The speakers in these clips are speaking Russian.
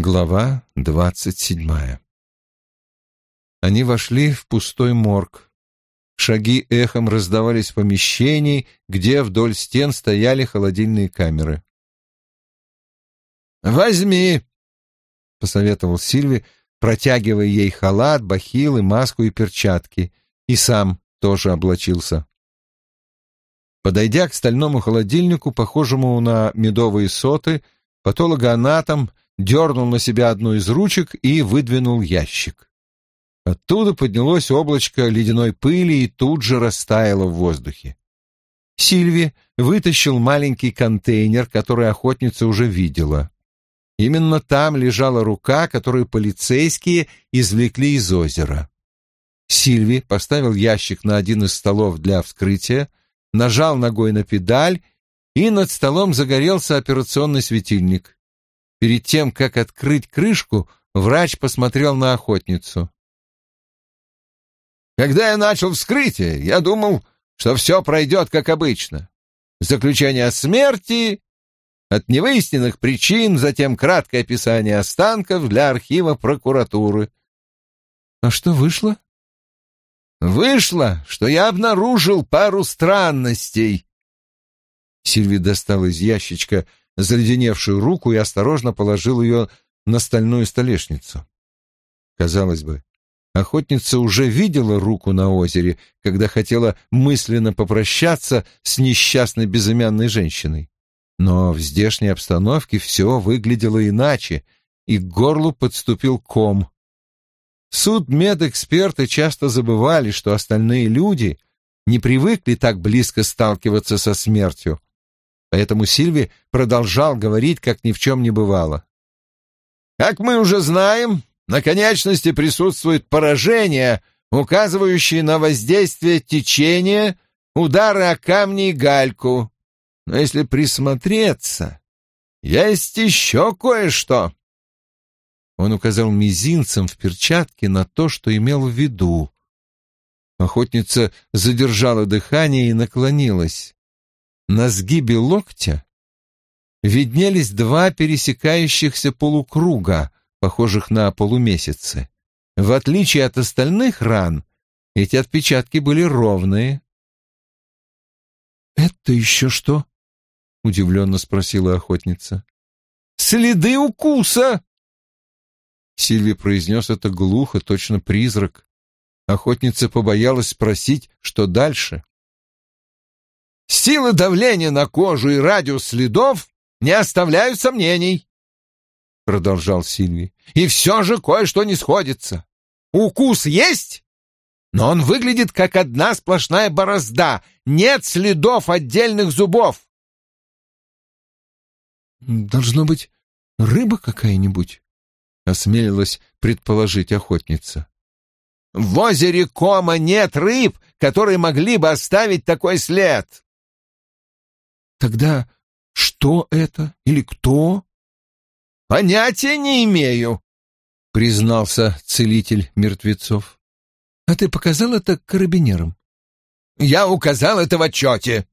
Глава двадцать седьмая Они вошли в пустой морг. Шаги эхом раздавались в помещении, где вдоль стен стояли холодильные камеры. «Возьми!» — посоветовал Сильви, протягивая ей халат, бахилы, маску и перчатки, и сам тоже облачился. Подойдя к стальному холодильнику, похожему на медовые соты, патологоанатом дернул на себя одну из ручек и выдвинул ящик. Оттуда поднялось облачко ледяной пыли и тут же растаяло в воздухе. Сильви вытащил маленький контейнер, который охотница уже видела. Именно там лежала рука, которую полицейские извлекли из озера. Сильви поставил ящик на один из столов для вскрытия, нажал ногой на педаль, и над столом загорелся операционный светильник. Перед тем, как открыть крышку, врач посмотрел на охотницу. «Когда я начал вскрытие, я думал, что все пройдет как обычно. Заключение о смерти, от невыясненных причин, затем краткое описание останков для архива прокуратуры. А что вышло? Вышло, что я обнаружил пару странностей. Сильви достал из ящичка заледеневшую руку и осторожно положил ее на стальную столешницу. Казалось бы, охотница уже видела руку на озере, когда хотела мысленно попрощаться с несчастной безымянной женщиной. Но в здешней обстановке все выглядело иначе, и к горлу подступил ком. Суд-медэксперты часто забывали, что остальные люди не привыкли так близко сталкиваться со смертью, Поэтому Сильви продолжал говорить, как ни в чем не бывало. «Как мы уже знаем, на конечности присутствует поражение, указывающее на воздействие течения, удары о камни и гальку. Но если присмотреться, есть еще кое-что». Он указал мизинцем в перчатке на то, что имел в виду. Охотница задержала дыхание и наклонилась. На сгибе локтя виднелись два пересекающихся полукруга, похожих на полумесяцы. В отличие от остальных ран, эти отпечатки были ровные. «Это еще что?» — удивленно спросила охотница. «Следы укуса!» Сильви произнес это глухо, точно призрак. Охотница побоялась спросить, что дальше. Сила давления на кожу и радиус следов не оставляют сомнений, — продолжал Сильви. И все же кое-что не сходится. Укус есть, но он выглядит как одна сплошная борозда. Нет следов отдельных зубов. Должно быть, рыба какая-нибудь, — осмелилась предположить охотница. В озере Кома нет рыб, которые могли бы оставить такой след. Тогда что это или кто? Понятия не имею, признался целитель мертвецов. А ты показал это карабинерам? Я указал это в отчете,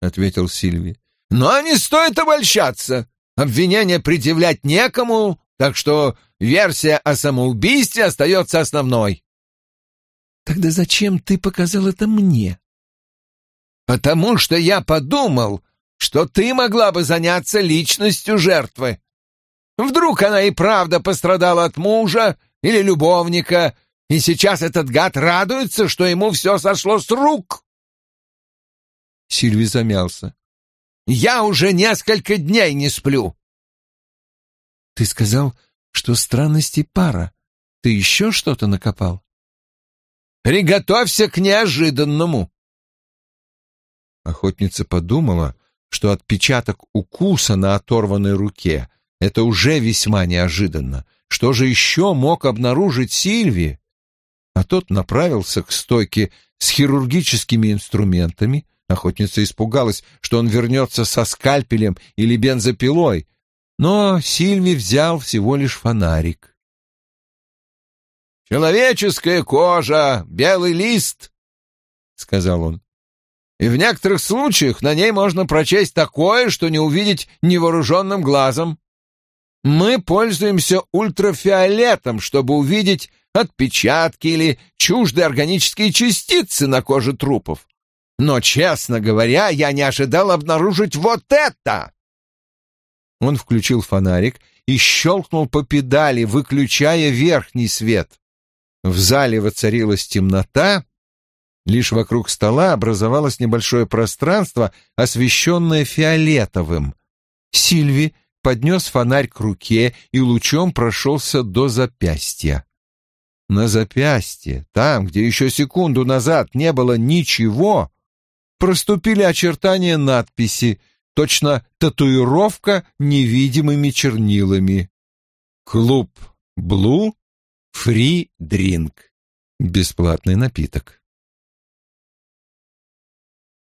ответил Сильви. Но не стоит обольщаться. Обвинение предъявлять некому, так что версия о самоубийстве остается основной. Тогда зачем ты показал это мне? Потому что я подумал, что ты могла бы заняться личностью жертвы. Вдруг она и правда пострадала от мужа или любовника, и сейчас этот гад радуется, что ему все сошло с рук. Сильви замялся. Я уже несколько дней не сплю. Ты сказал, что странности пара. Ты еще что-то накопал? Приготовься к неожиданному. Охотница подумала, что отпечаток укуса на оторванной руке — это уже весьма неожиданно. Что же еще мог обнаружить Сильви? А тот направился к стойке с хирургическими инструментами. Охотница испугалась, что он вернется со скальпелем или бензопилой, но Сильви взял всего лишь фонарик. «Человеческая кожа, белый лист», — сказал он и в некоторых случаях на ней можно прочесть такое, что не увидеть невооруженным глазом. Мы пользуемся ультрафиолетом, чтобы увидеть отпечатки или чуждые органические частицы на коже трупов. Но, честно говоря, я не ожидал обнаружить вот это!» Он включил фонарик и щелкнул по педали, выключая верхний свет. В зале воцарилась темнота, лишь вокруг стола образовалось небольшое пространство, освещенное фиолетовым. Сильви поднес фонарь к руке и лучом прошелся до запястья. На запястье, там, где еще секунду назад не было ничего, проступили очертания надписи, точно татуировка невидимыми чернилами. Клуб Блу Фри Дринк. Бесплатный напиток.